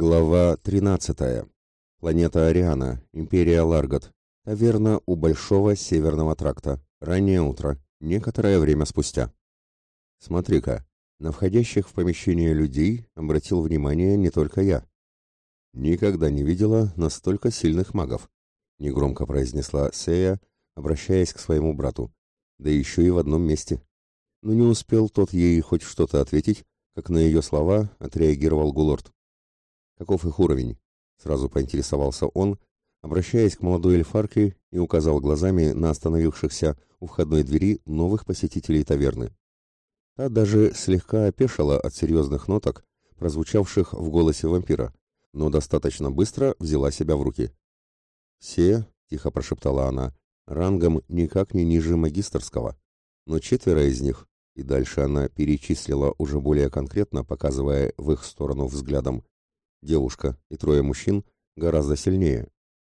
Глава 13. Планета Ариана, Империя Ларгот. Таверна у Большого Северного тракта. Раннее утро. Некоторое время спустя. Смотри-ка, на входящих в помещение людей обратил внимание не только я. Никогда не видела настолько сильных магов, негромко произнесла Сея, обращаясь к своему брату. Да еще и в одном месте. Но не успел тот ей хоть что-то ответить, как на ее слова отреагировал Гулорд. Каков их уровень? Сразу поинтересовался он, обращаясь к молодой эльфарке и указал глазами на остановившихся у входной двери новых посетителей таверны. Та даже слегка опешила от серьезных ноток, прозвучавших в голосе вампира, но достаточно быстро взяла себя в руки. «Все», — тихо прошептала она, — «рангом никак не ниже магистрского, но четверо из них, и дальше она перечислила уже более конкретно, показывая в их сторону взглядом, девушка и трое мужчин гораздо сильнее.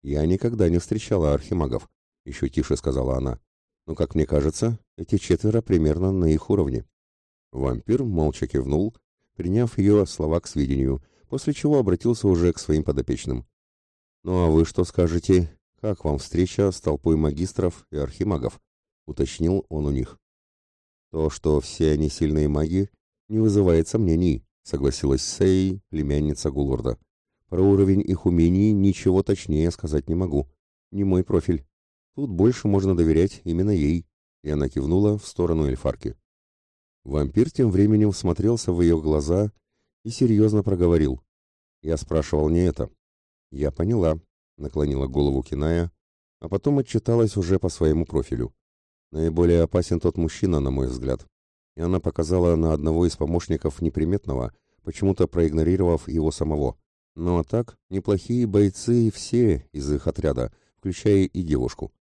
Я никогда не встречала архимагов, еще тише сказала она. Но, как мне кажется, эти четверо примерно на их уровне. Вампир молча кивнул, приняв ее слова к сведению, после чего обратился уже к своим подопечным. «Ну а вы что скажете? Как вам встреча с толпой магистров и архимагов?» — уточнил он у них. «То, что все они сильные маги, не вызывает сомнений», согласилась Сей, племянница Гулорда. Про уровень их умений ничего точнее сказать не могу. Не мой профиль. Тут больше можно доверять именно ей. И она кивнула в сторону эльфарки. Вампир тем временем смотрелся в ее глаза и серьезно проговорил. Я спрашивал не это. Я поняла, наклонила голову Киная, а потом отчиталась уже по своему профилю. Наиболее опасен тот мужчина, на мой взгляд и она показала на одного из помощников неприметного, почему-то проигнорировав его самого. Ну а так, неплохие бойцы все из их отряда, включая и девушку.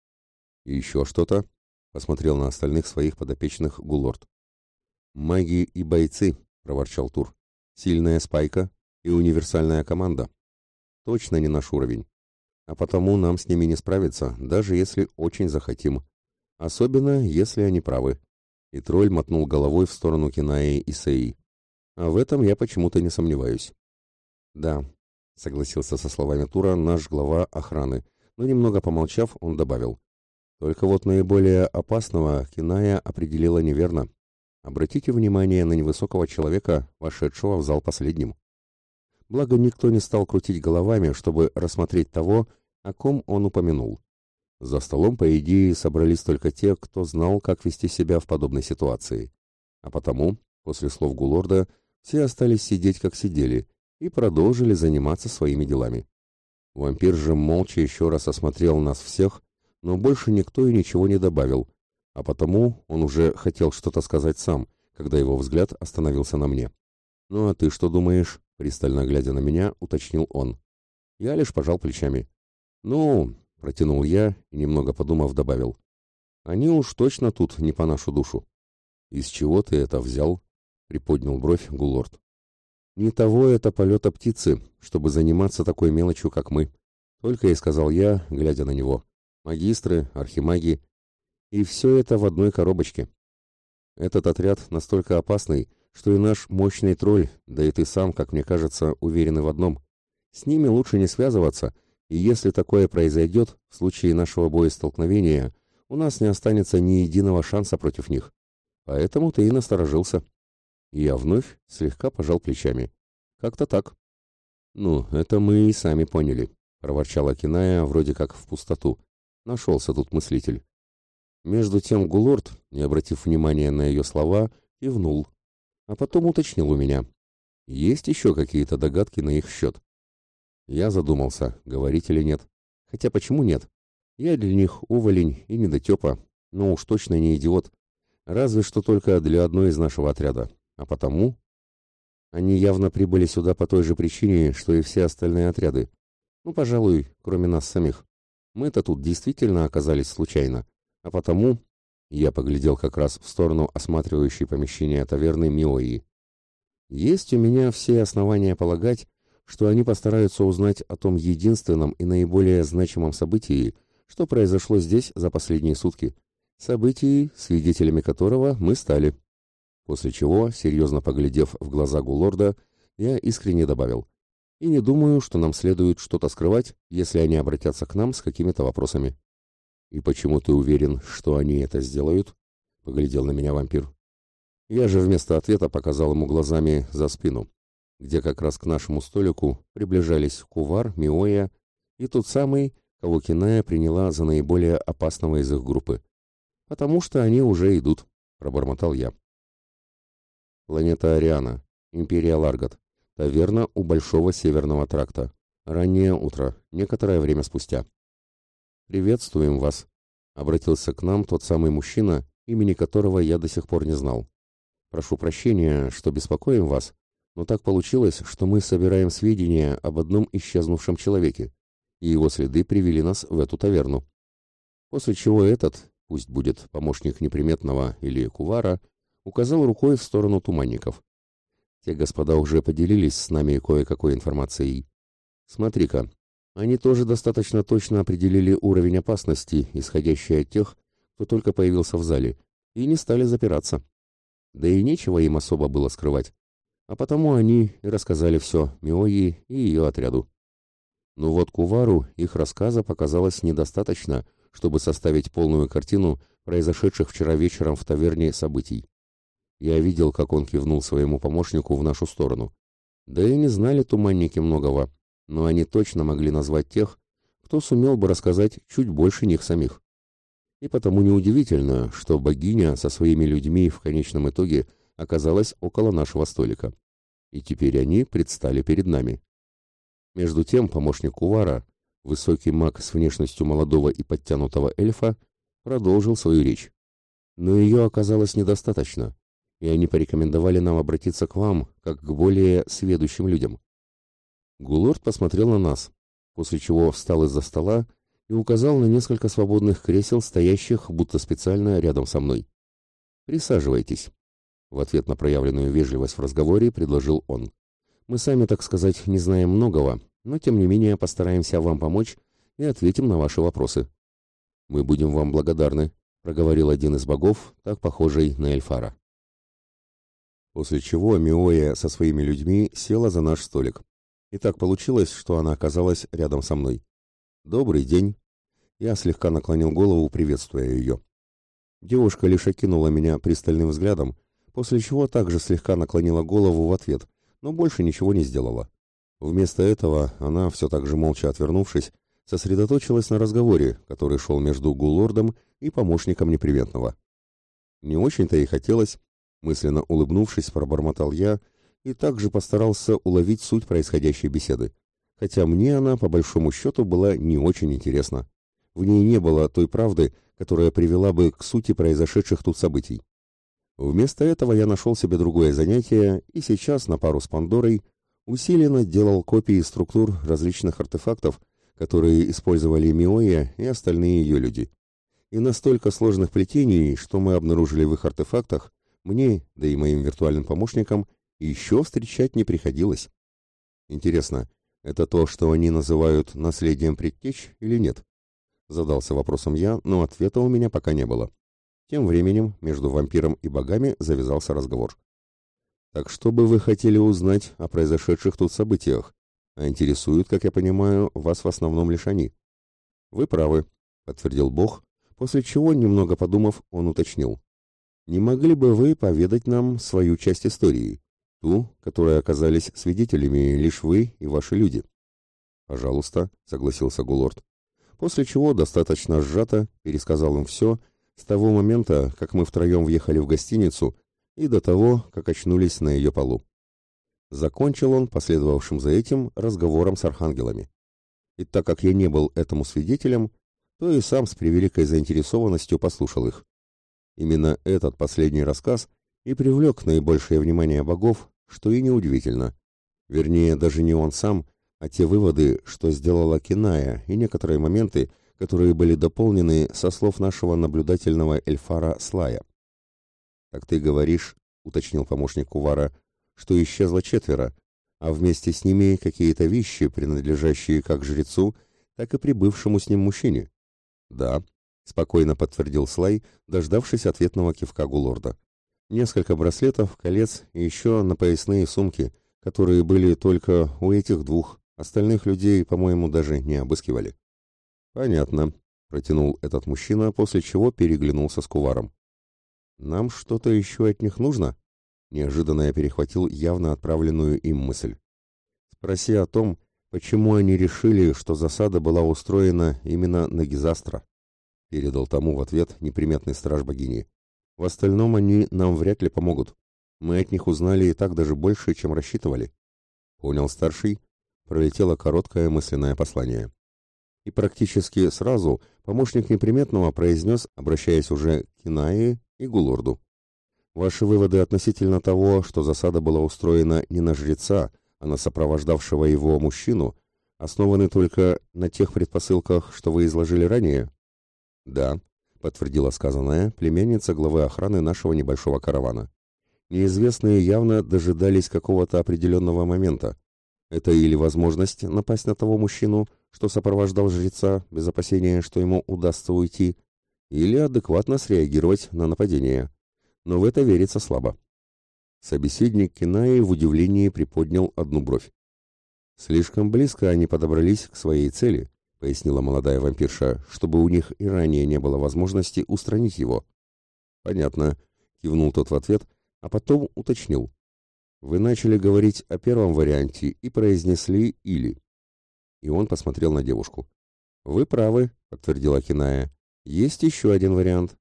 И еще что-то, посмотрел на остальных своих подопечных Гулорд. «Маги и бойцы», — проворчал Тур. «Сильная спайка и универсальная команда. Точно не наш уровень. А потому нам с ними не справиться, даже если очень захотим. Особенно, если они правы и тролль мотнул головой в сторону Кинаи и Сеи. А в этом я почему-то не сомневаюсь. Да, согласился со словами Тура наш глава охраны, но немного помолчав, он добавил. Только вот наиболее опасного Киная определила неверно. Обратите внимание на невысокого человека, вошедшего в зал последним. Благо никто не стал крутить головами, чтобы рассмотреть того, о ком он упомянул. За столом, по идее, собрались только те, кто знал, как вести себя в подобной ситуации. А потому, после слов Гулорда, все остались сидеть, как сидели, и продолжили заниматься своими делами. Вампир же молча еще раз осмотрел нас всех, но больше никто и ничего не добавил, а потому он уже хотел что-то сказать сам, когда его взгляд остановился на мне. «Ну а ты что думаешь?» — пристально глядя на меня, уточнил он. Я лишь пожал плечами. «Ну, Протянул я и, немного подумав, добавил. Они уж точно тут не по нашу душу. Из чего ты это взял? Приподнял бровь Гулорд. Не того это полета птицы, чтобы заниматься такой мелочью, как мы. Только и сказал я, глядя на него. Магистры, архимаги. И все это в одной коробочке. Этот отряд настолько опасный, что и наш мощный тролль, да и ты сам, как мне кажется, уверены в одном. С ними лучше не связываться — и если такое произойдет, в случае нашего боестолкновения, у нас не останется ни единого шанса против них. Поэтому ты и насторожился. Я вновь слегка пожал плечами. Как-то так. Ну, это мы и сами поняли, проворчала Киная вроде как в пустоту. Нашелся тут мыслитель. Между тем Гулорд, не обратив внимания на ее слова, кивнул, а потом уточнил у меня. Есть еще какие-то догадки на их счет? Я задумался, говорить или нет. Хотя почему нет? Я для них уволень и недотепа, но уж точно не идиот. Разве что только для одной из нашего отряда. А потому... Они явно прибыли сюда по той же причине, что и все остальные отряды. Ну, пожалуй, кроме нас самих. Мы-то тут действительно оказались случайно. А потому... Я поглядел как раз в сторону осматривающей помещения таверны Миои. Есть у меня все основания полагать, что они постараются узнать о том единственном и наиболее значимом событии, что произошло здесь за последние сутки. Событии, свидетелями которого мы стали. После чего, серьезно поглядев в глаза Гулорда, я искренне добавил. и не думаю, что нам следует что-то скрывать, если они обратятся к нам с какими-то вопросами. И почему ты уверен, что они это сделают? Поглядел на меня вампир. Я же вместо ответа показал ему глазами за спину, где как раз к нашему столику приближались Кувар, Миоя и тот самый, кого Киная приняла за наиболее опасного из их группы. «Потому что они уже идут», — пробормотал я. Планета Ариана, Империя Ларгат, таверна у Большого Северного тракта. Раннее утро, некоторое время спустя. «Приветствуем вас», — обратился к нам тот самый мужчина, имени которого я до сих пор не знал. «Прошу прощения, что беспокоим вас, но так получилось, что мы собираем сведения об одном исчезнувшем человеке, и его следы привели нас в эту таверну. После чего этот, пусть будет помощник неприметного или кувара, указал рукой в сторону туманников. Те господа уже поделились с нами кое-какой информацией. Смотри-ка, они тоже достаточно точно определили уровень опасности, исходящий от тех, кто только появился в зале, и не стали запираться. Да и нечего им особо было скрывать. А потому они и рассказали все Миои и ее отряду. Но вот Кувару их рассказа показалось недостаточно, чтобы составить полную картину произошедших вчера вечером в таверне событий. Я видел, как он кивнул своему помощнику в нашу сторону. Да и не знали туманники многого, но они точно могли назвать тех, кто сумел бы рассказать чуть больше них самих. И потому неудивительно, что богиня со своими людьми в конечном итоге оказалась около нашего столика. И теперь они предстали перед нами. Между тем помощник Кувара, высокий маг с внешностью молодого и подтянутого эльфа, продолжил свою речь. Но ее оказалось недостаточно, и они порекомендовали нам обратиться к вам, как к более сведущим людям. Гулорд посмотрел на нас, после чего встал из-за стола и указал на несколько свободных кресел, стоящих будто специально рядом со мной. «Присаживайтесь», — в ответ на проявленную вежливость в разговоре предложил он. Мы сами, так сказать, не знаем многого, но тем не менее постараемся вам помочь и ответим на ваши вопросы. Мы будем вам благодарны, проговорил один из богов, так похожий на Эльфара. После чего Миоя со своими людьми села за наш столик. И так получилось, что она оказалась рядом со мной. «Добрый день!» Я слегка наклонил голову, приветствуя ее. Девушка лишь окинула меня пристальным взглядом, после чего также слегка наклонила голову в ответ, но больше ничего не сделала. Вместо этого она, все так же молча отвернувшись, сосредоточилась на разговоре, который шел между Гулордом и помощником неприветного. Не очень-то и хотелось, мысленно улыбнувшись, пробормотал я и также постарался уловить суть происходящей беседы, хотя мне она, по большому счету, была не очень интересна. В ней не было той правды, которая привела бы к сути произошедших тут событий. Вместо этого я нашел себе другое занятие и сейчас на пару с Пандорой усиленно делал копии структур различных артефактов, которые использовали Миоя и остальные ее люди. И настолько сложных плетений, что мы обнаружили в их артефактах, мне, да и моим виртуальным помощникам, еще встречать не приходилось. Интересно, это то, что они называют наследием предтеч или нет? Задался вопросом я, но ответа у меня пока не было. Тем временем между вампиром и богами завязался разговор. «Так что бы вы хотели узнать о произошедших тут событиях? А интересуют, как я понимаю, вас в основном лишь они». «Вы правы», — подтвердил бог, после чего, немного подумав, он уточнил. «Не могли бы вы поведать нам свою часть истории, ту, которой оказались свидетелями лишь вы и ваши люди?» «Пожалуйста», — согласился Гулорд. После чего достаточно сжато пересказал им все, с того момента, как мы втроем въехали в гостиницу, и до того, как очнулись на ее полу. Закончил он последовавшим за этим разговором с архангелами. И так как я не был этому свидетелем, то и сам с превеликой заинтересованностью послушал их. Именно этот последний рассказ и привлек наибольшее внимание богов, что и неудивительно. Вернее, даже не он сам, а те выводы, что сделала Киная, и некоторые моменты, которые были дополнены со слов нашего наблюдательного эльфара Слая. «Так ты говоришь, — уточнил помощник Кувара, — что исчезло четверо, а вместе с ними какие-то вещи, принадлежащие как жрецу, так и прибывшему с ним мужчине?» «Да», — спокойно подтвердил Слай, дождавшись ответного кивка Гулорда. «Несколько браслетов, колец и еще на поясные сумки, которые были только у этих двух. Остальных людей, по-моему, даже не обыскивали. Понятно, протянул этот мужчина, после чего переглянулся с куваром. Нам что-то еще от них нужно? Неожиданно я перехватил явно отправленную им мысль. Спроси о том, почему они решили, что засада была устроена именно на Гизастра. Передал тому в ответ неприметный страж богини. В остальном они нам вряд ли помогут. Мы от них узнали и так даже больше, чем рассчитывали. Понял старший. Пролетело короткое мысленное послание. И практически сразу помощник неприметного произнес, обращаясь уже к Кинае и Гулорду. Ваши выводы относительно того, что засада была устроена не на жреца, а на сопровождавшего его мужчину, основаны только на тех предпосылках, что вы изложили ранее? Да, подтвердила сказанное племянница главы охраны нашего небольшого каравана. Неизвестные явно дожидались какого-то определенного момента. Это или возможность напасть на того мужчину, что сопровождал жреца, без опасения, что ему удастся уйти, или адекватно среагировать на нападение. Но в это верится слабо. Собеседник Кинаи в удивлении приподнял одну бровь. Слишком близко они подобрались к своей цели, пояснила молодая вампирша, чтобы у них и ранее не было возможности устранить его. Понятно, кивнул тот в ответ, а потом уточнил. Вы начали говорить о первом варианте и произнесли «или». И он посмотрел на девушку. «Вы правы», — подтвердила Киная. «Есть еще один вариант».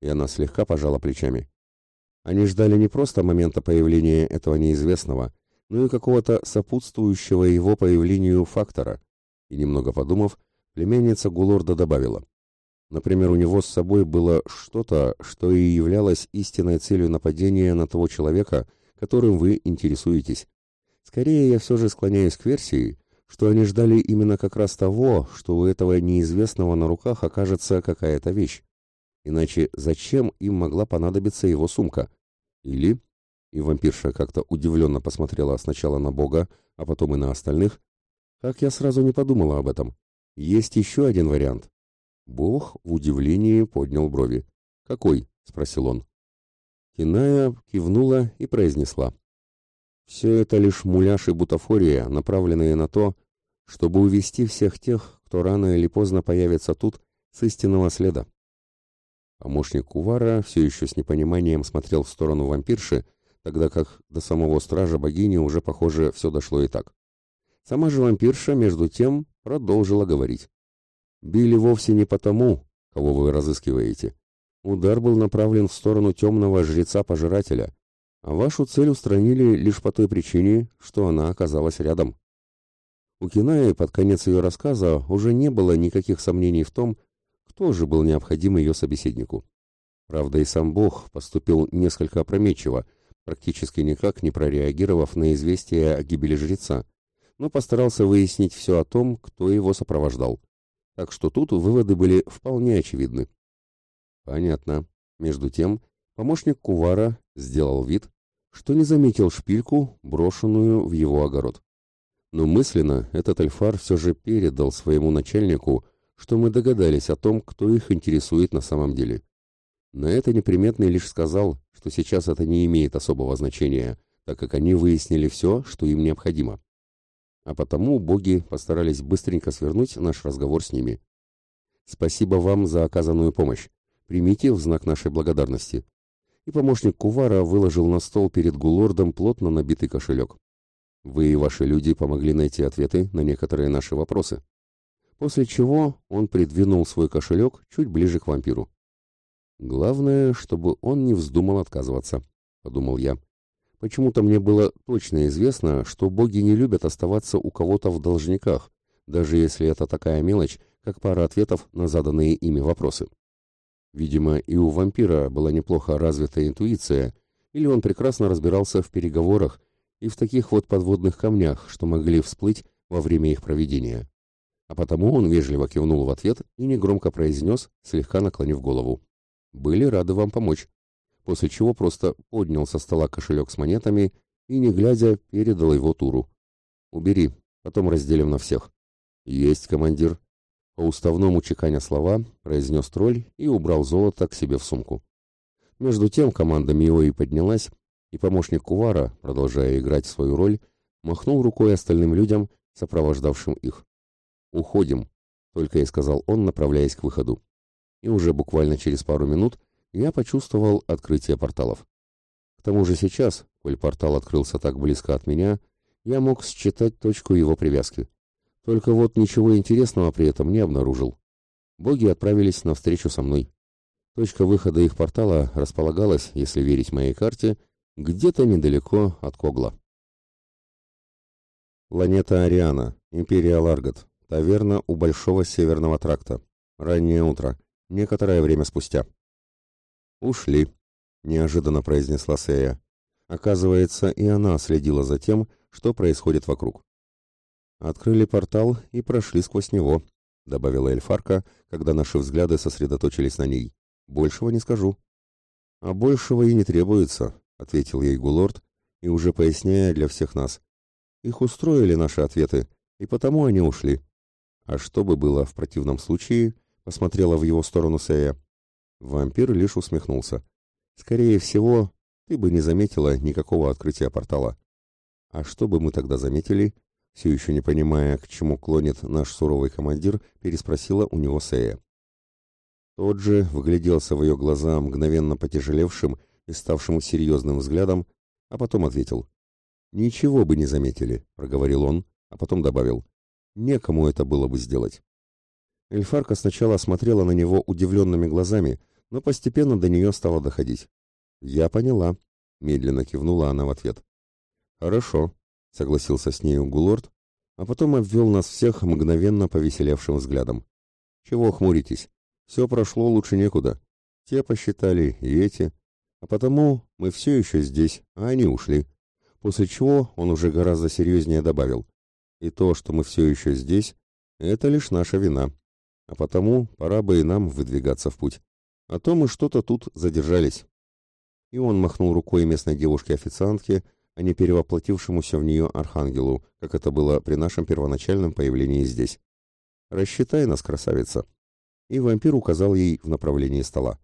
И она слегка пожала плечами. Они ждали не просто момента появления этого неизвестного, но и какого-то сопутствующего его появлению фактора. И немного подумав, племянница Гулорда добавила. Например, у него с собой было что-то, что и являлось истинной целью нападения на того человека, которым вы интересуетесь. Скорее, я все же склоняюсь к версии, что они ждали именно как раз того, что у этого неизвестного на руках окажется какая-то вещь. Иначе зачем им могла понадобиться его сумка? Или... И вампирша как-то удивленно посмотрела сначала на Бога, а потом и на остальных. Как я сразу не подумала об этом. Есть еще один вариант. Бог в удивлении поднял брови. «Какой?» — спросил он. Киная кивнула и произнесла. «Все это лишь муляж и бутафория, направленные на то, чтобы увести всех тех, кто рано или поздно появится тут, с истинного следа. Помощник Кувара все еще с непониманием смотрел в сторону вампирши, тогда как до самого стража богини уже, похоже, все дошло и так. Сама же вампирша, между тем, продолжила говорить. «Били вовсе не потому, кого вы разыскиваете. Удар был направлен в сторону темного жреца-пожирателя, а вашу цель устранили лишь по той причине, что она оказалась рядом». У Кинаи под конец ее рассказа уже не было никаких сомнений в том, кто же был необходим ее собеседнику. Правда, и сам Бог поступил несколько опрометчиво, практически никак не прореагировав на известие о гибели жреца, но постарался выяснить все о том, кто его сопровождал. Так что тут выводы были вполне очевидны. Понятно. Между тем, помощник Кувара сделал вид, что не заметил шпильку, брошенную в его огород. Но мысленно этот Эльфар все же передал своему начальнику что мы догадались о том, кто их интересует на самом деле. На это неприметный лишь сказал, что сейчас это не имеет особого значения, так как они выяснили все, что им необходимо. А потому боги постарались быстренько свернуть наш разговор с ними. Спасибо вам за оказанную помощь. Примите в знак нашей благодарности. И помощник Кувара выложил на стол перед Гулордом плотно набитый кошелек. Вы и ваши люди помогли найти ответы на некоторые наши вопросы после чего он придвинул свой кошелек чуть ближе к вампиру. «Главное, чтобы он не вздумал отказываться», — подумал я. Почему-то мне было точно известно, что боги не любят оставаться у кого-то в должниках, даже если это такая мелочь, как пара ответов на заданные ими вопросы. Видимо, и у вампира была неплохо развита интуиция, или он прекрасно разбирался в переговорах и в таких вот подводных камнях, что могли всплыть во время их проведения а потому он вежливо кивнул в ответ и негромко произнес, слегка наклонив голову. «Были рады вам помочь», после чего просто поднял со стола кошелек с монетами и, не глядя, передал его Туру. «Убери, потом разделим на всех». «Есть, командир», по уставному чеканя слова, произнес тролль и убрал золото к себе в сумку. Между тем команда Миои поднялась, и помощник Кувара, продолжая играть свою роль, махнул рукой остальным людям, сопровождавшим их. «Уходим», — только и сказал он, направляясь к выходу. И уже буквально через пару минут я почувствовал открытие порталов. К тому же сейчас, коль портал открылся так близко от меня, я мог считать точку его привязки. Только вот ничего интересного при этом не обнаружил. Боги отправились навстречу со мной. Точка выхода их портала располагалась, если верить моей карте, где-то недалеко от Когла. Планета Ариана, Империя Ларгат, таверна у Большого Северного тракта. Раннее утро, некоторое время спустя. «Ушли», — неожиданно произнесла Сея. Оказывается, и она следила за тем, что происходит вокруг. «Открыли портал и прошли сквозь него», — добавила Эльфарка, когда наши взгляды сосредоточились на ней. Большего не скажу. А большего и не требуется, ответил ей Гулорд, и уже поясняя для всех нас. Их устроили наши ответы, и потому они ушли. А что бы было в противном случае, посмотрела в его сторону Сея. Вампир лишь усмехнулся. Скорее всего, ты бы не заметила никакого открытия портала. А что бы мы тогда заметили? Все еще не понимая, к чему клонит наш суровый командир, переспросила у него Сея. Тот же вгляделся в ее глаза мгновенно потяжелевшим и ставшим серьезным взглядом, а потом ответил. «Ничего бы не заметили», — проговорил он, а потом добавил. «Некому это было бы сделать». Эльфарка сначала смотрела на него удивленными глазами, но постепенно до нее стало доходить. «Я поняла», — медленно кивнула она в ответ. «Хорошо», — согласился с нею Гулорд, а потом обвел нас всех мгновенно повеселевшим взглядом. «Чего хмуритесь? Все прошло лучше некуда. Те посчитали, и эти. А потому мы все еще здесь, а они ушли. После чего он уже гораздо серьезнее добавил. И то, что мы все еще здесь, это лишь наша вина. А потому пора бы и нам выдвигаться в путь. А то мы что-то тут задержались. И он махнул рукой местной девушке-официантке, а не перевоплотившемуся в нее архангелу, как это было при нашем первоначальном появлении здесь. «Рассчитай нас, красавица!» и вампир указал ей в направлении стола.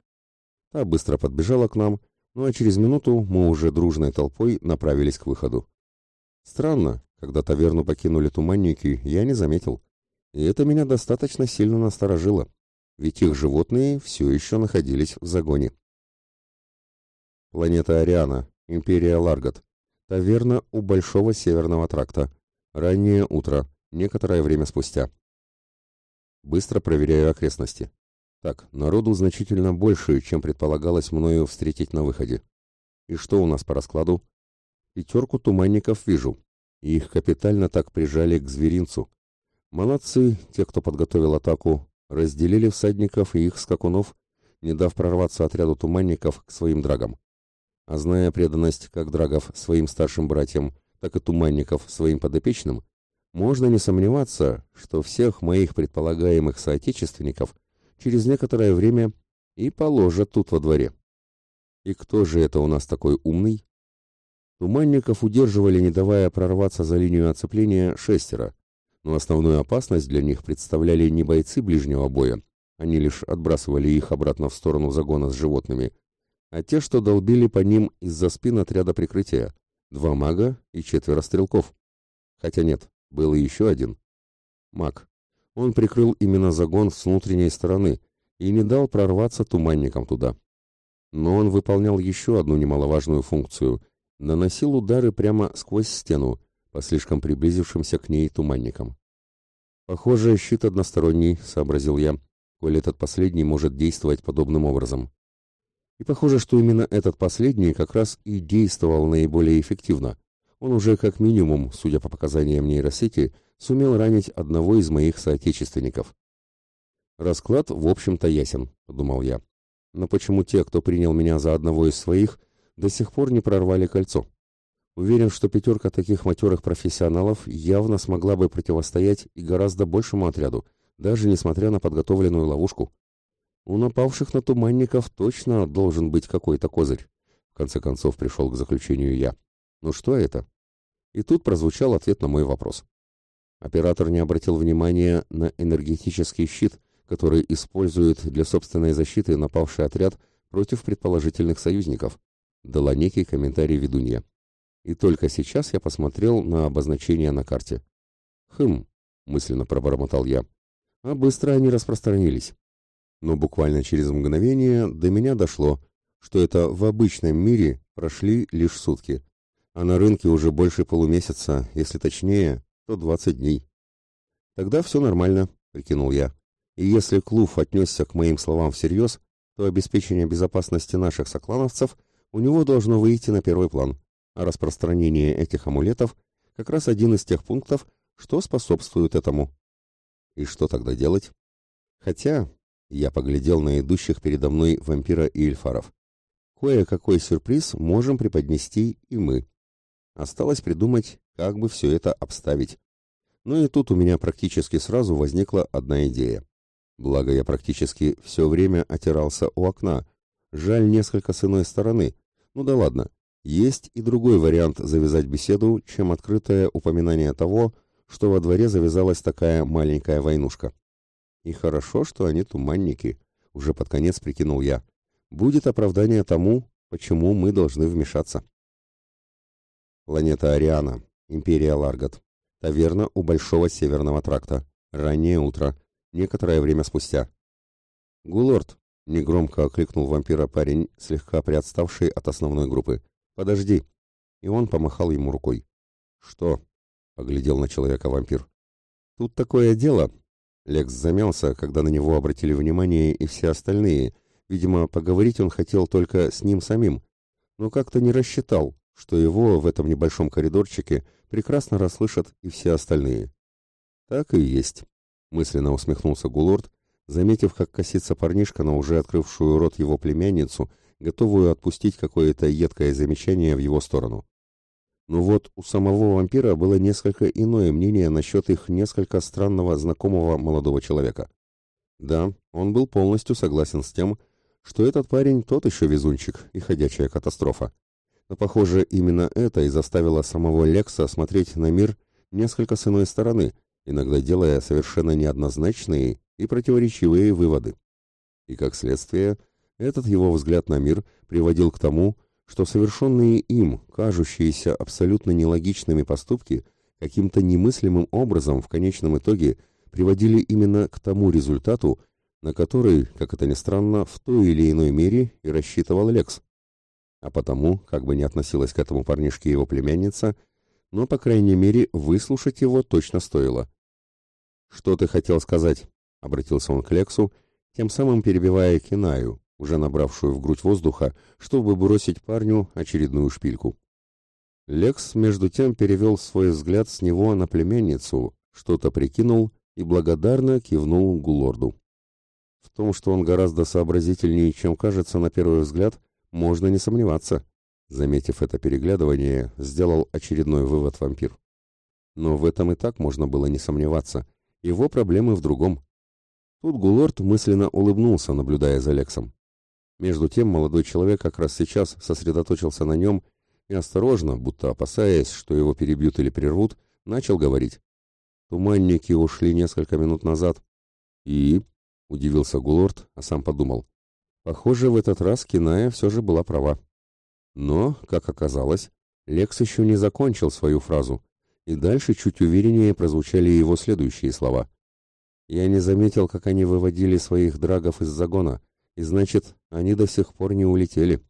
Та быстро подбежала к нам, ну а через минуту мы уже дружной толпой направились к выходу. Странно, когда таверну покинули туманники, я не заметил. И это меня достаточно сильно насторожило, ведь их животные все еще находились в загоне. Планета Ариана, Империя Ларгат. Таверна у Большого Северного тракта. Раннее утро, некоторое время спустя. Быстро проверяю окрестности. Так, народу значительно больше, чем предполагалось мною встретить на выходе. И что у нас по раскладу? Пятерку туманников вижу. Их капитально так прижали к зверинцу. Молодцы, те, кто подготовил атаку, разделили всадников и их скакунов, не дав прорваться отряду туманников к своим драгам. А зная преданность как драгов своим старшим братьям, так и туманников своим подопечным, можно не сомневаться, что всех моих предполагаемых соотечественников через некоторое время и положат тут во дворе. И кто же это у нас такой умный? Туманников удерживали, не давая прорваться за линию оцепления, шестеро, но основную опасность для них представляли не бойцы ближнего боя, они лишь отбрасывали их обратно в сторону загона с животными, а те, что долбили по ним из-за спин отряда прикрытия, два мага и четверо стрелков. Хотя нет, был и еще один. Маг. Он прикрыл именно загон с внутренней стороны и не дал прорваться туманникам туда. Но он выполнял еще одну немаловажную функцию – наносил удары прямо сквозь стену, по слишком приблизившимся к ней туманникам. «Похоже, щит односторонний», — сообразил я, коль этот последний может действовать подобным образом. И похоже, что именно этот последний как раз и действовал наиболее эффективно, он уже как минимум, судя по показаниям нейросети, сумел ранить одного из моих соотечественников. Расклад, в общем-то, ясен, подумал я. Но почему те, кто принял меня за одного из своих, до сих пор не прорвали кольцо? Уверен, что пятерка таких матерых профессионалов явно смогла бы противостоять и гораздо большему отряду, даже несмотря на подготовленную ловушку. У напавших на туманников точно должен быть какой-то козырь. В конце концов пришел к заключению я. Ну что это? И тут прозвучал ответ на мой вопрос. Оператор не обратил внимания на энергетический щит, который использует для собственной защиты напавший отряд против предположительных союзников, дала некий комментарий ведунья. И только сейчас я посмотрел на обозначение на карте. «Хм», — мысленно пробормотал я. А быстро они распространились. Но буквально через мгновение до меня дошло, что это в обычном мире прошли лишь сутки, а на рынке уже больше полумесяца, если точнее, то 20 дней. Тогда все нормально, прикинул я. И если Клуф отнесся к моим словам всерьез, то обеспечение безопасности наших соклановцев у него должно выйти на первый план, а распространение этих амулетов как раз один из тех пунктов, что способствует этому. И что тогда делать? Хотя, я поглядел на идущих передо мной вампира и эльфаров. Кое-какой сюрприз можем преподнести и мы. Осталось придумать, как бы все это обставить. Ну и тут у меня практически сразу возникла одна идея. Благо я практически все время отирался у окна. Жаль несколько с иной стороны. Ну да ладно. Есть и другой вариант завязать беседу, чем открытое упоминание того, что во дворе завязалась такая маленькая войнушка. И хорошо, что они туманники, уже под конец прикинул я. Будет оправдание тому, почему мы должны вмешаться. Планета Ариана, Империя Ларгат. Таверна у Большого Северного тракта. Раннее утро. Некоторое время спустя. «Гулорд!» — негромко окликнул вампира парень, слегка приотставший от основной группы. «Подожди!» И он помахал ему рукой. «Что?» — поглядел на человека вампир. «Тут такое дело!» Лекс замялся, когда на него обратили внимание и все остальные. Видимо, поговорить он хотел только с ним самим, но как-то не рассчитал, что его в этом небольшом коридорчике прекрасно расслышат и все остальные. «Так и есть», — мысленно усмехнулся Гулорд, заметив, как косится парнишка на уже открывшую рот его племянницу, готовую отпустить какое-то едкое замечание в его сторону. Но вот у самого вампира было несколько иное мнение насчет их несколько странного знакомого молодого человека. Да, он был полностью согласен с тем, что этот парень тот еще везунчик и ходячая катастрофа. Но, похоже, именно это и заставило самого Лекса смотреть на мир несколько с иной стороны, иногда делая совершенно неоднозначные и противоречивые выводы. И, как следствие, этот его взгляд на мир приводил к тому, что совершенные им, кажущиеся абсолютно нелогичными поступки, каким-то немыслимым образом в конечном итоге приводили именно к тому результату, на который, как это ни странно, в той или иной мере и рассчитывал Лекс. А потому, как бы ни относилась к этому парнишке его племянница, но, по крайней мере, выслушать его точно стоило. «Что ты хотел сказать?» — обратился он к Лексу, тем самым перебивая Кинаю, уже набравшую в грудь воздуха, чтобы бросить парню очередную шпильку. Лекс, между тем, перевел свой взгляд с него на племянницу, что-то прикинул и благодарно кивнул Гулорду. В том, что он гораздо сообразительнее, чем кажется на первый взгляд, можно не сомневаться. Заметив это переглядывание, сделал очередной вывод вампир. Но в этом и так можно было не сомневаться. Его проблемы в другом. Тут Гулорд мысленно улыбнулся, наблюдая за Лексом. Между тем молодой человек как раз сейчас сосредоточился на нем и осторожно, будто опасаясь, что его перебьют или прервут, начал говорить. Туманники ушли несколько минут назад. И... Удивился Гулорд, а сам подумал. Похоже, в этот раз Киная все же была права. Но, как оказалось, Лекс еще не закончил свою фразу, и дальше чуть увереннее прозвучали его следующие слова. «Я не заметил, как они выводили своих драгов из загона, и значит, они до сих пор не улетели».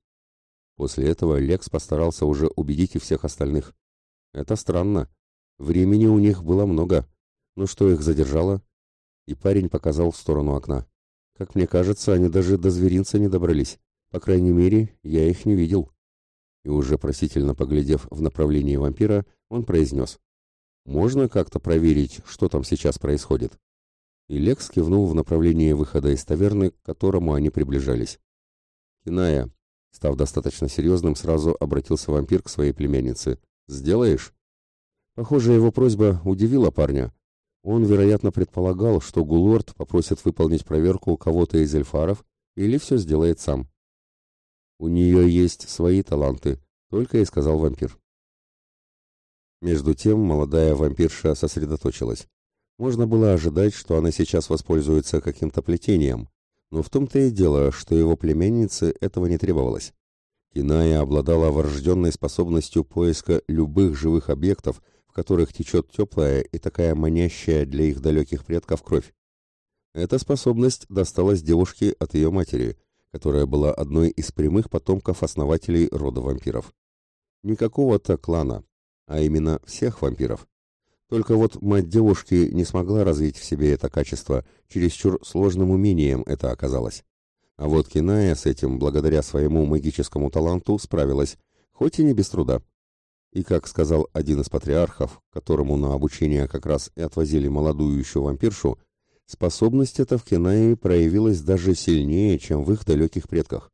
После этого Лекс постарался уже убедить и всех остальных. «Это странно. Времени у них было много. Ну что их задержало?» И парень показал в сторону окна. Как мне кажется, они даже до зверинца не добрались. По крайней мере, я их не видел. И уже просительно поглядев в направлении вампира, он произнес. «Можно как-то проверить, что там сейчас происходит?» И Лекс кивнул в направлении выхода из таверны, к которому они приближались. «Киная», став достаточно серьезным, сразу обратился вампир к своей племяннице. «Сделаешь?» Похоже, его просьба удивила парня, он, вероятно, предполагал, что Гулорд попросит выполнить проверку у кого-то из эльфаров или все сделает сам. «У нее есть свои таланты», — только и сказал вампир. Между тем молодая вампирша сосредоточилась. Можно было ожидать, что она сейчас воспользуется каким-то плетением, но в том-то и дело, что его племяннице этого не требовалось. Киная обладала врожденной способностью поиска любых живых объектов, в которых течет теплая и такая манящая для их далеких предков кровь. Эта способность досталась девушке от ее матери, которая была одной из прямых потомков основателей рода вампиров. Не какого-то клана, а именно всех вампиров. Только вот мать девушки не смогла развить в себе это качество, чересчур сложным умением это оказалось. А вот Киная с этим, благодаря своему магическому таланту, справилась, хоть и не без труда. И, как сказал один из патриархов, которому на обучение как раз и отвозили молодую еще вампиршу, способность эта в Кинае проявилась даже сильнее, чем в их далеких предках.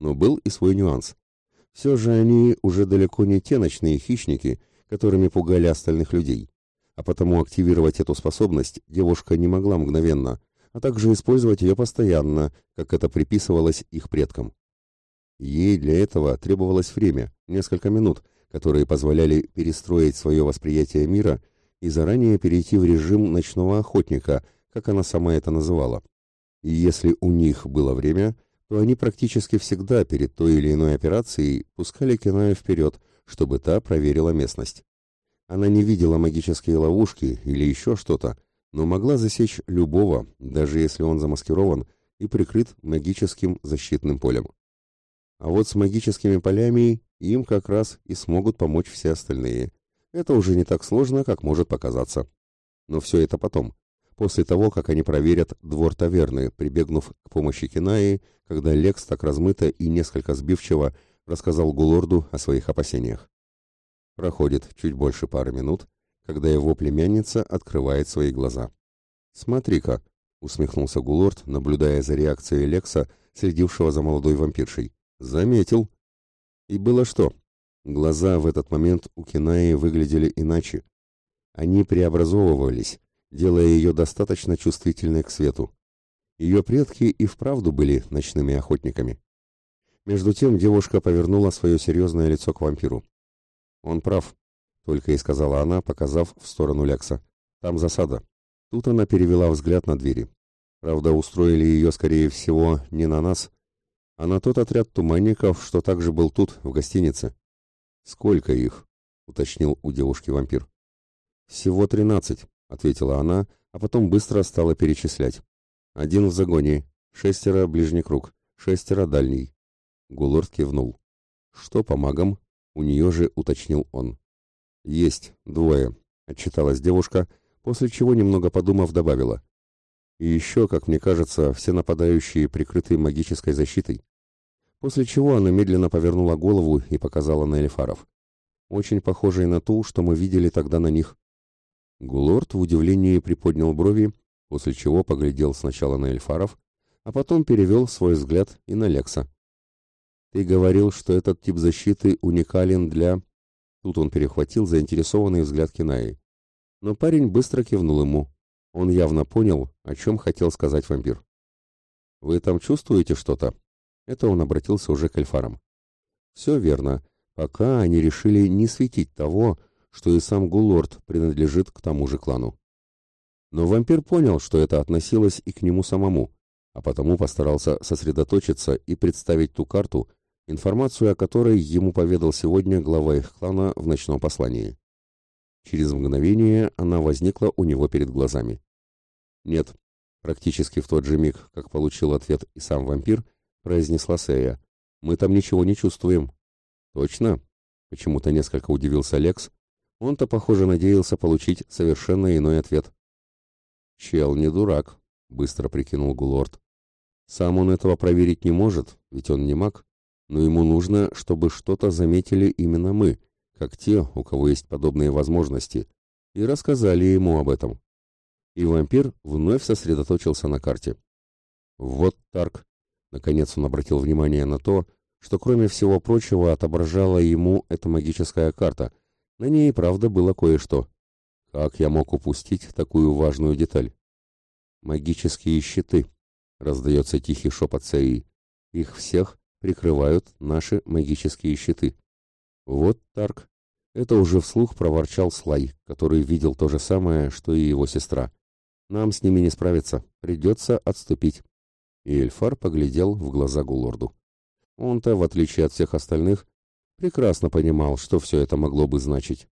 Но был и свой нюанс. Все же они уже далеко не те ночные хищники, которыми пугали остальных людей а потому активировать эту способность девушка не могла мгновенно, а также использовать ее постоянно, как это приписывалось их предкам. Ей для этого требовалось время, несколько минут, которые позволяли перестроить свое восприятие мира и заранее перейти в режим ночного охотника, как она сама это называла. И если у них было время, то они практически всегда перед той или иной операцией пускали Кинаю вперед, чтобы та проверила местность. Она не видела магические ловушки или еще что-то, но могла засечь любого, даже если он замаскирован и прикрыт магическим защитным полем. А вот с магическими полями им как раз и смогут помочь все остальные. Это уже не так сложно, как может показаться. Но все это потом, после того, как они проверят двор таверны, прибегнув к помощи Кинаи, когда Лекс так размыто и несколько сбивчиво рассказал Гулорду о своих опасениях. Проходит чуть больше пары минут, когда его племянница открывает свои глаза. «Смотри-ка», — усмехнулся Гулорд, наблюдая за реакцией Лекса, следившего за молодой вампиршей. «Заметил». И было что? Глаза в этот момент у Кинаи выглядели иначе. Они преобразовывались, делая ее достаточно чувствительной к свету. Ее предки и вправду были ночными охотниками. Между тем девушка повернула свое серьезное лицо к вампиру. «Он прав», — только и сказала она, показав в сторону Лекса. «Там засада». Тут она перевела взгляд на двери. Правда, устроили ее, скорее всего, не на нас, а на тот отряд туманников, что также был тут, в гостинице. «Сколько их?» — уточнил у девушки вампир. «Всего тринадцать», — ответила она, а потом быстро стала перечислять. «Один в загоне, шестеро ближний круг, шестеро дальний». Гулорд кивнул. «Что по магам?» У нее же уточнил он. «Есть, двое», — отчиталась девушка, после чего, немного подумав, добавила. «И еще, как мне кажется, все нападающие прикрыты магической защитой». После чего она медленно повернула голову и показала на эльфаров. Очень похожие на ту, что мы видели тогда на них. Гулорд в удивлении приподнял брови, после чего поглядел сначала на эльфаров, а потом перевел свой взгляд и на Лекса. Ты говорил, что этот тип защиты уникален для...» Тут он перехватил заинтересованный взгляд Кинаи. Но парень быстро кивнул ему. Он явно понял, о чем хотел сказать вампир. «Вы там чувствуете что-то?» Это он обратился уже к эльфарам. «Все верно. Пока они решили не светить того, что и сам Гулорд принадлежит к тому же клану. Но вампир понял, что это относилось и к нему самому, а потому постарался сосредоточиться и представить ту карту, информацию о которой ему поведал сегодня глава их клана в ночном послании. Через мгновение она возникла у него перед глазами. «Нет», практически в тот же миг, как получил ответ и сам вампир, произнесла Сея. «Мы там ничего не чувствуем». «Точно?» — почему-то несколько удивился Лекс. Он-то, похоже, надеялся получить совершенно иной ответ. «Чел не дурак», — быстро прикинул Гулорд. «Сам он этого проверить не может, ведь он не маг но ему нужно, чтобы что-то заметили именно мы, как те, у кого есть подобные возможности, и рассказали ему об этом. И вампир вновь сосредоточился на карте. Вот Тарк. Наконец он обратил внимание на то, что кроме всего прочего отображала ему эта магическая карта. На ней, правда, было кое-что. Как я мог упустить такую важную деталь? Магические щиты. Раздается тихий шепот Саи. Их всех прикрывают наши магические щиты. Вот Тарк. Это уже вслух проворчал Слай, который видел то же самое, что и его сестра. Нам с ними не справиться, придется отступить. И Эльфар поглядел в глаза Гулорду. Он-то, в отличие от всех остальных, прекрасно понимал, что все это могло бы значить.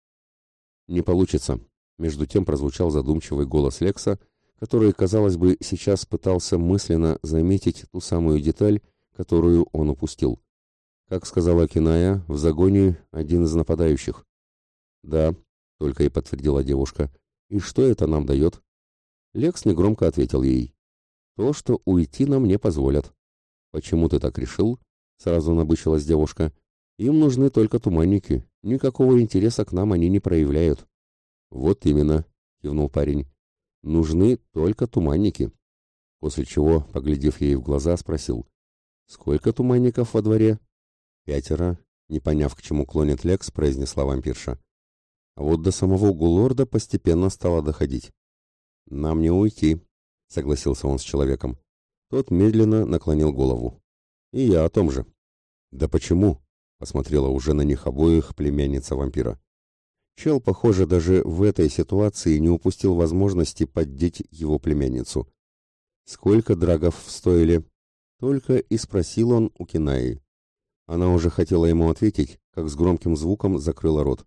«Не получится», — между тем прозвучал задумчивый голос Лекса, который, казалось бы, сейчас пытался мысленно заметить ту самую деталь, которую он упустил. Как сказала Киная, в загоне один из нападающих. «Да», — только и подтвердила девушка. «И что это нам дает?» Лекс негромко ответил ей. «То, что уйти нам не позволят». «Почему ты так решил?» — сразу набычилась девушка. «Им нужны только туманники. Никакого интереса к нам они не проявляют». «Вот именно», — кивнул парень. «Нужны только туманники». После чего, поглядев ей в глаза, спросил. «Сколько туманников во дворе?» «Пятеро», — не поняв, к чему клонит Лекс, произнесла вампирша. А вот до самого Гулорда постепенно стало доходить. «Нам не уйти», — согласился он с человеком. Тот медленно наклонил голову. «И я о том же». «Да почему?» — посмотрела уже на них обоих племянница вампира. Чел, похоже, даже в этой ситуации не упустил возможности поддеть его племянницу. «Сколько драгов стоили?» Только и спросил он у Кинаи. Она уже хотела ему ответить, как с громким звуком закрыла рот.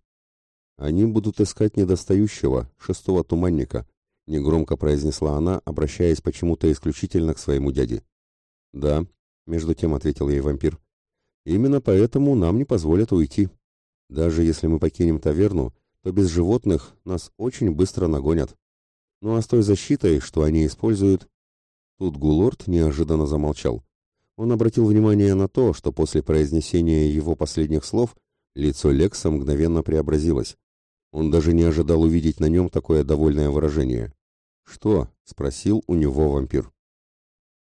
«Они будут искать недостающего, шестого туманника», — негромко произнесла она, обращаясь почему-то исключительно к своему дяде. «Да», — между тем ответил ей вампир. «Именно поэтому нам не позволят уйти. Даже если мы покинем таверну, то без животных нас очень быстро нагонят. Ну а с той защитой, что они используют...» Тут Гулорд неожиданно замолчал. Он обратил внимание на то, что после произнесения его последних слов лицо Лекса мгновенно преобразилось. Он даже не ожидал увидеть на нем такое довольное выражение. «Что?» — спросил у него вампир.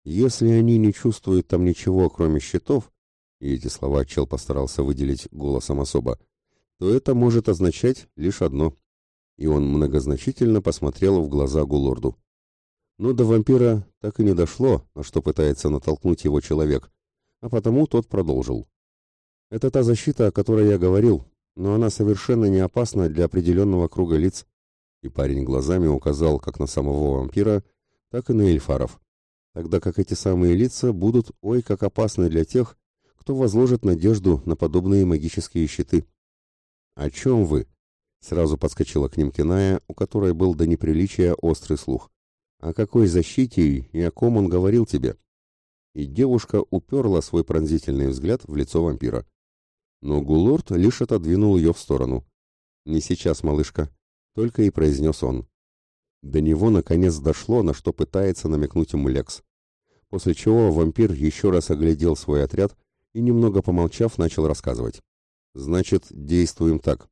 «Если они не чувствуют там ничего, кроме щитов, и эти слова Чел постарался выделить голосом особо, то это может означать лишь одно. И он многозначительно посмотрел в глаза Гулорду. Но до вампира так и не дошло, на что пытается натолкнуть его человек, а потому тот продолжил. «Это та защита, о которой я говорил, но она совершенно не опасна для определенного круга лиц». И парень глазами указал как на самого вампира, так и на эльфаров. Тогда как эти самые лица будут ой как опасны для тех, кто возложит надежду на подобные магические щиты. «О чем вы?» Сразу подскочила к ним Киная, у которой был до неприличия острый слух. О какой защите и о ком он говорил тебе? И девушка уперла свой пронзительный взгляд в лицо вампира. Но Гулорд лишь отодвинул ее в сторону. «Не сейчас, малышка», — только и произнес он. До него наконец дошло, на что пытается намекнуть ему Лекс. После чего вампир еще раз оглядел свой отряд и, немного помолчав, начал рассказывать. «Значит, действуем так».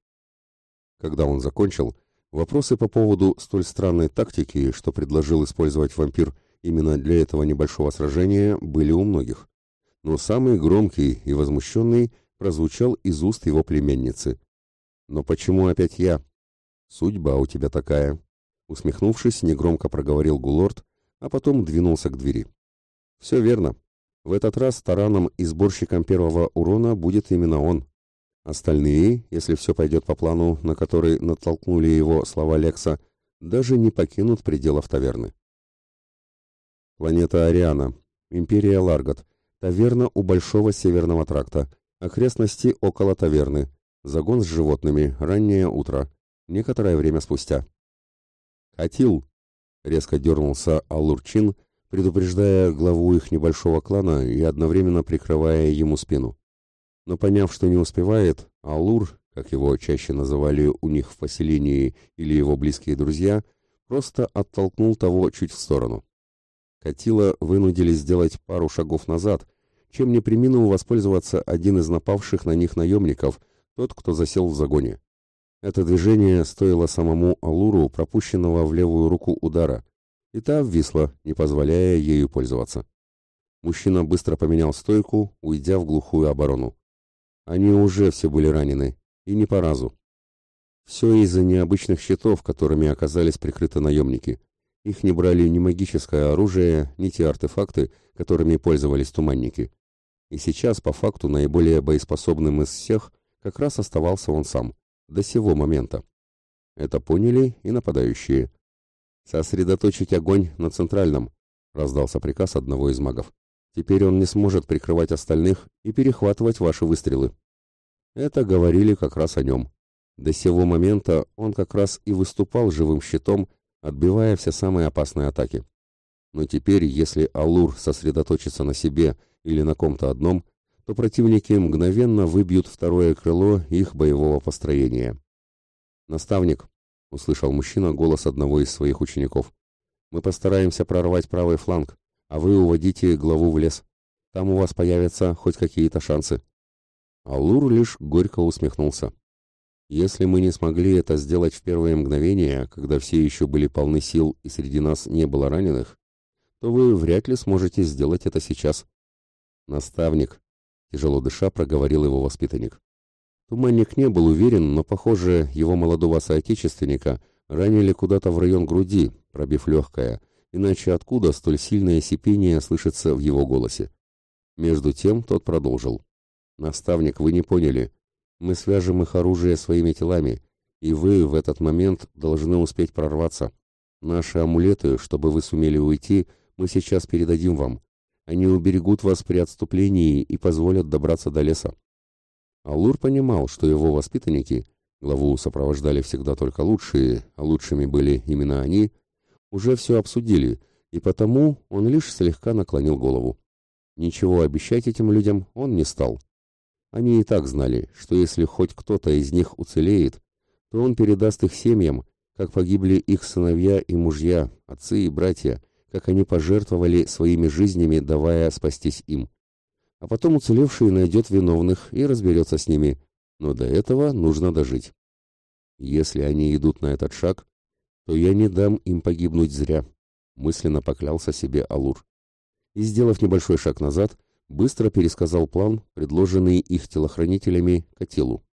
Когда он закончил, Вопросы по поводу столь странной тактики, что предложил использовать вампир именно для этого небольшого сражения, были у многих. Но самый громкий и возмущенный прозвучал из уст его племенницы. «Но почему опять я?» «Судьба у тебя такая», — усмехнувшись, негромко проговорил Гулорд, а потом двинулся к двери. «Все верно. В этот раз тараном и сборщиком первого урона будет именно он. Остальные, если все пойдет по плану, на который натолкнули его слова Лекса, даже не покинут пределов таверны. Планета Ариана. Империя Ларгот. Таверна у Большого Северного тракта. Окрестности около таверны. Загон с животными. Раннее утро. Некоторое время спустя. «Хатил!» — резко дернулся Алурчин, предупреждая главу их небольшого клана и одновременно прикрывая ему спину. Но поняв, что не успевает, Алур, как его чаще называли у них в поселении или его близкие друзья, просто оттолкнул того чуть в сторону. Катила вынудили сделать пару шагов назад, чем не приминул воспользоваться один из напавших на них наемников, тот, кто засел в загоне. Это движение стоило самому Алуру пропущенного в левую руку удара, и та ввисла, не позволяя ею пользоваться. Мужчина быстро поменял стойку, уйдя в глухую оборону. Они уже все были ранены, и не по разу. Все из-за необычных щитов, которыми оказались прикрыты наемники. Их не брали ни магическое оружие, ни те артефакты, которыми пользовались туманники. И сейчас, по факту, наиболее боеспособным из всех как раз оставался он сам, до сего момента. Это поняли и нападающие. «Сосредоточить огонь на центральном», — раздался приказ одного из магов. Теперь он не сможет прикрывать остальных и перехватывать ваши выстрелы. Это говорили как раз о нем. До сего момента он как раз и выступал живым щитом, отбивая все самые опасные атаки. Но теперь, если Алур сосредоточится на себе или на ком-то одном, то противники мгновенно выбьют второе крыло их боевого построения. «Наставник», — услышал мужчина голос одного из своих учеников, — «мы постараемся прорвать правый фланг, а вы уводите главу в лес. Там у вас появятся хоть какие-то шансы». Алур лишь горько усмехнулся. Если мы не смогли это сделать в первые мгновения, когда все еще были полны сил и среди нас не было раненых, то вы вряд ли сможете сделать это сейчас. Наставник, тяжело дыша, проговорил его воспитанник. Туманник не был уверен, но, похоже, его молодого соотечественника ранили куда-то в район груди, пробив легкое, иначе откуда столь сильное сипение слышится в его голосе? Между тем тот продолжил. «Наставник, вы не поняли. Мы свяжем их оружие своими телами, и вы в этот момент должны успеть прорваться. Наши амулеты, чтобы вы сумели уйти, мы сейчас передадим вам. Они уберегут вас при отступлении и позволят добраться до леса. Алур понимал, что его воспитанники, главу сопровождали всегда только лучшие, а лучшими были именно они, уже все обсудили, и потому он лишь слегка наклонил голову. Ничего обещать этим людям он не стал. Они и так знали, что если хоть кто-то из них уцелеет, то он передаст их семьям, как погибли их сыновья и мужья, отцы и братья, как они пожертвовали своими жизнями, давая спастись им. А потом уцелевший найдет виновных и разберется с ними, но до этого нужно дожить. Если они идут на этот шаг, то я не дам им погибнуть зря, мысленно поклялся себе Алур. И, сделав небольшой шаг назад, быстро пересказал план, предложенный их телохранителями Катилу.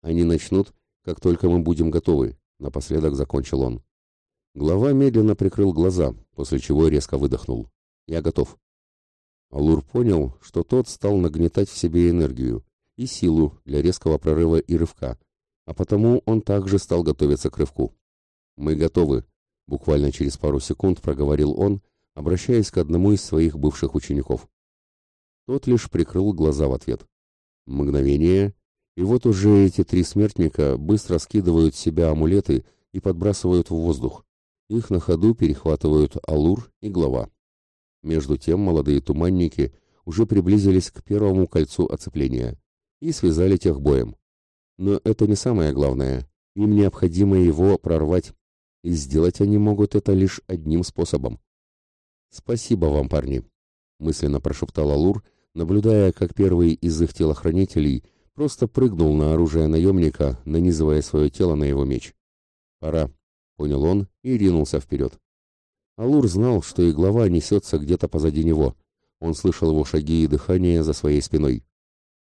«Они начнут, как только мы будем готовы», — напоследок закончил он. Глава медленно прикрыл глаза, после чего резко выдохнул. «Я готов». Алур понял, что тот стал нагнетать в себе энергию и силу для резкого прорыва и рывка, а потому он также стал готовиться к рывку. «Мы готовы», — буквально через пару секунд проговорил он, обращаясь к одному из своих бывших учеников. Тот лишь прикрыл глаза в ответ. Мгновение, и вот уже эти три смертника быстро скидывают с себя амулеты и подбрасывают в воздух. Их на ходу перехватывают Алур и Глава. Между тем молодые туманники уже приблизились к первому кольцу оцепления и связали тех боем. Но это не самое главное. Им необходимо его прорвать, и сделать они могут это лишь одним способом. «Спасибо вам, парни», — мысленно прошептал Алур, наблюдая, как первый из их телохранителей просто прыгнул на оружие наемника, нанизывая свое тело на его меч. «Пора», — понял он и ринулся вперед. Алур знал, что и глава несется где-то позади него. Он слышал его шаги и дыхание за своей спиной.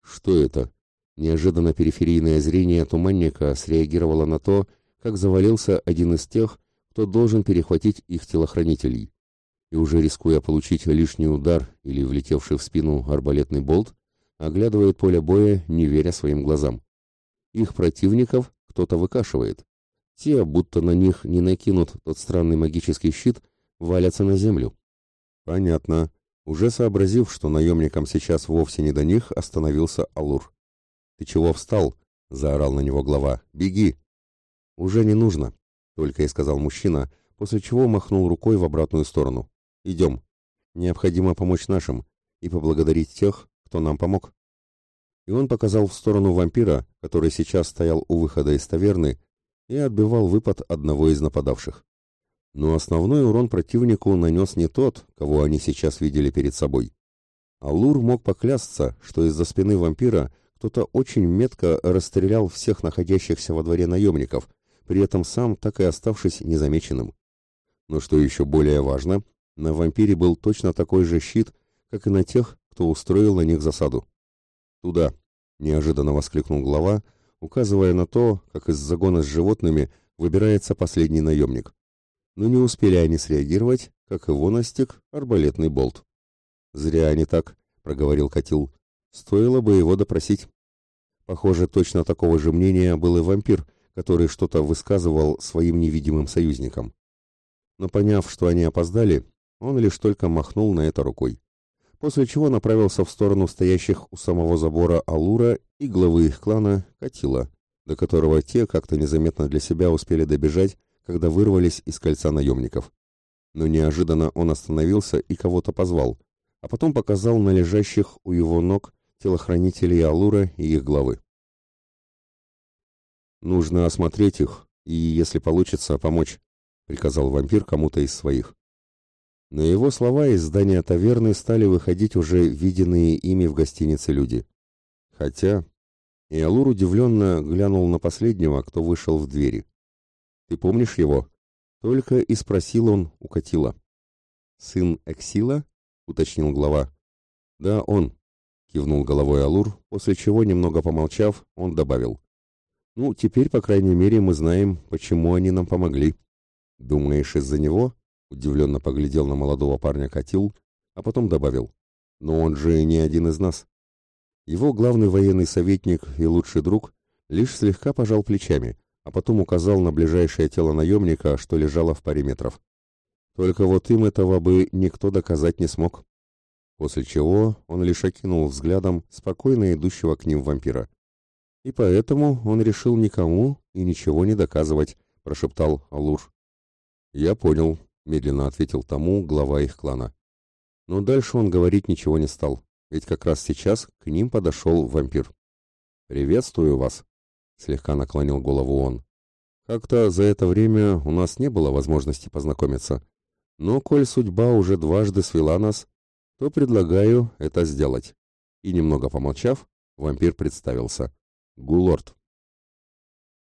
Что это? Неожиданно периферийное зрение туманника среагировало на то, как завалился один из тех, кто должен перехватить их телохранителей и уже рискуя получить лишний удар или влетевший в спину арбалетный болт, оглядывает поле боя, не веря своим глазам. Их противников кто-то выкашивает. Те, будто на них не накинут тот странный магический щит, валятся на землю. Понятно. Уже сообразив, что наемникам сейчас вовсе не до них, остановился Алур. «Ты чего встал?» — заорал на него глава. «Беги!» «Уже не нужно», — только и сказал мужчина, после чего махнул рукой в обратную сторону. Идем. Необходимо помочь нашим и поблагодарить тех, кто нам помог. И он показал в сторону вампира, который сейчас стоял у выхода из таверны и отбивал выпад одного из нападавших. Но основной урон противнику нанес не тот, кого они сейчас видели перед собой. Алур мог поклясться, что из-за спины вампира кто-то очень метко расстрелял всех находящихся во дворе наемников, при этом сам так и оставшись незамеченным. Но что еще более важно, на вампире был точно такой же щит, как и на тех, кто устроил на них засаду. «Туда!» — неожиданно воскликнул глава, указывая на то, как из загона с животными выбирается последний наемник. Но не успели они среагировать, как его настиг арбалетный болт. «Зря они так», — проговорил Катил. «Стоило бы его допросить». Похоже, точно такого же мнения был и вампир, который что-то высказывал своим невидимым союзникам. Но поняв, что они опоздали, он лишь только махнул на это рукой. после чего направился в сторону стоящих у самого забора Алура и главы их клана Катила, до которого те как-то незаметно для себя успели добежать, когда вырвались из кольца наемников. Но неожиданно он остановился и кого-то позвал, а потом показал на лежащих у его ног телохранителей Алура и их главы. «Нужно осмотреть их и, если получится, помочь», — приказал вампир кому-то из своих. На его слова из здания таверны стали выходить уже виденные ими в гостинице люди. Хотя... И удивленно глянул на последнего, кто вышел в двери. «Ты помнишь его?» Только и спросил он у Катила. «Сын Эксила?» — уточнил глава. «Да, он», — кивнул головой Алур, после чего, немного помолчав, он добавил. «Ну, теперь, по крайней мере, мы знаем, почему они нам помогли. Думаешь, из-за него?» Удивленно поглядел на молодого парня Катил, а потом добавил. «Но он же не один из нас». Его главный военный советник и лучший друг лишь слегка пожал плечами, а потом указал на ближайшее тело наемника, что лежало в паре метров. Только вот им этого бы никто доказать не смог. После чего он лишь окинул взглядом спокойно идущего к ним вампира. И поэтому он решил никому и ничего не доказывать, прошептал Алур. Я понял, медленно ответил тому глава их клана. Но дальше он говорить ничего не стал, ведь как раз сейчас к ним подошел вампир. «Приветствую вас», — слегка наклонил голову он. «Как-то за это время у нас не было возможности познакомиться, но коль судьба уже дважды свела нас, то предлагаю это сделать». И немного помолчав, вампир представился. «Гулорд».